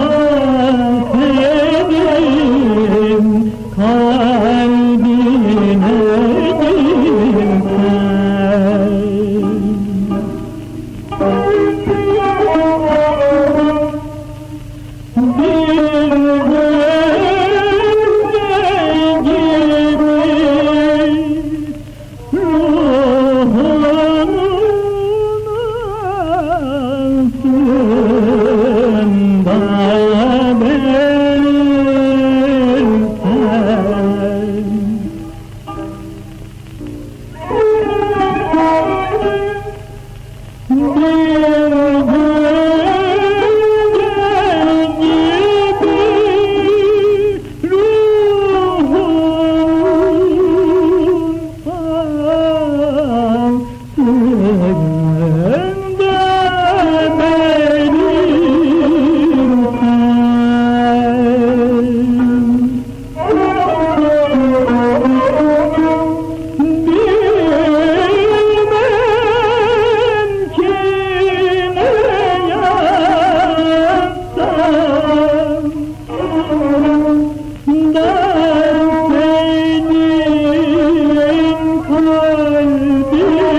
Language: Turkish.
Oh. Oh. Kalbine